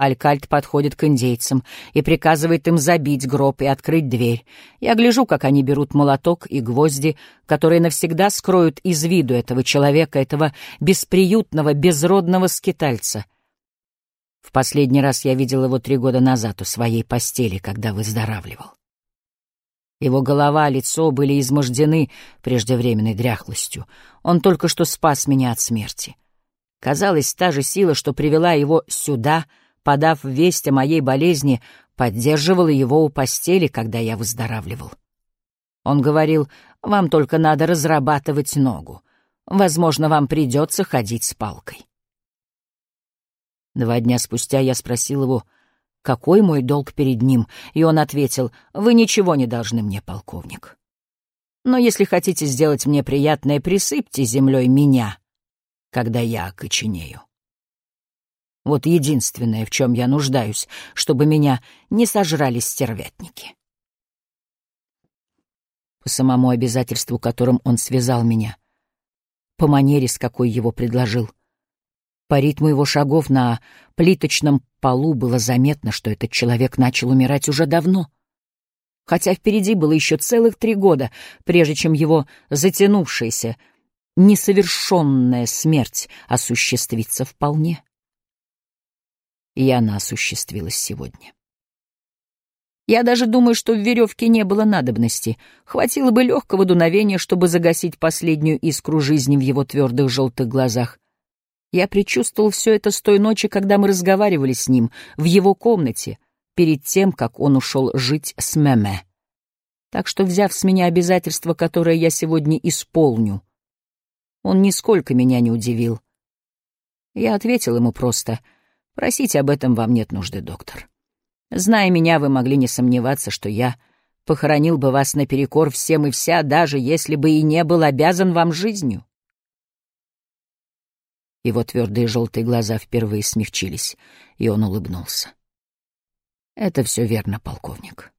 Алькальт подходит к индейцам и приказывает им забить гроб и открыть дверь. Я гляжу, как они берут молоток и гвозди, которые навсегда скроют из виду этого человека, этого бесприютного, безродного скитальца. В последний раз я видел его три года назад у своей постели, когда выздоравливал. Его голова, лицо были измождены преждевременной дряхлостью. Он только что спас меня от смерти. Казалось, та же сила, что привела его сюда — подав весть о моей болезни, поддерживала его у постели, когда я выздоравливал. Он говорил, вам только надо разрабатывать ногу. Возможно, вам придется ходить с палкой. Два дня спустя я спросил его, какой мой долг перед ним, и он ответил, вы ничего не должны мне, полковник. Но если хотите сделать мне приятное, присыпьте землей меня, когда я окоченею. Вот единственное, в чем я нуждаюсь, чтобы меня не сожрали стервятники. По самому обязательству, которым он связал меня, по манере, с какой его предложил, по ритму его шагов на плиточном полу было заметно, что этот человек начал умирать уже давно. Хотя впереди было еще целых три года, прежде чем его затянувшаяся, несовершенная смерть осуществится вполне и она осуществилась сегодня. Я даже думаю, что в веревке не было надобности. Хватило бы легкого дуновения, чтобы загасить последнюю искру жизни в его твердых желтых глазах. Я предчувствовал все это с той ночи, когда мы разговаривали с ним в его комнате, перед тем, как он ушел жить с Меме. Так что, взяв с меня обязательство, которое я сегодня исполню, он нисколько меня не удивил. Я ответил ему просто — Просить об этом вам нет нужды, доктор. Зная меня, вы могли не сомневаться, что я похоронил бы вас наперекор всем и вся, даже если бы и не был обязан вам жизнью. Его твердые желтые глаза впервые смягчились, и он улыбнулся. Это все верно, полковник.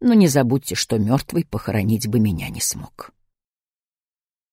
Но не забудьте, что мертвый похоронить бы меня не смог.